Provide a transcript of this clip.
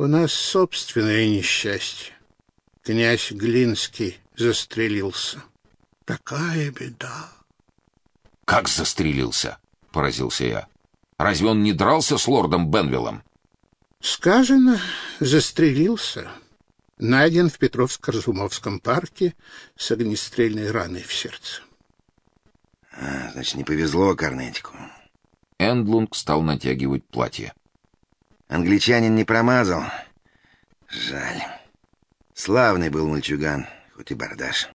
У нас собственное несчастье. Князь Глинский застрелился. Такая беда. Как застрелился? Поразился я. Разве он не дрался с лордом Бенвиллом? Сказано, застрелился. Найден в Петровско-Разумовском парке с огнестрельной раной в сердце. А, значит, не повезло Корнетику. Эндлунг стал натягивать платье. Англичанин не промазал. Жаль. Славный был мальчуган, хоть и бардаш.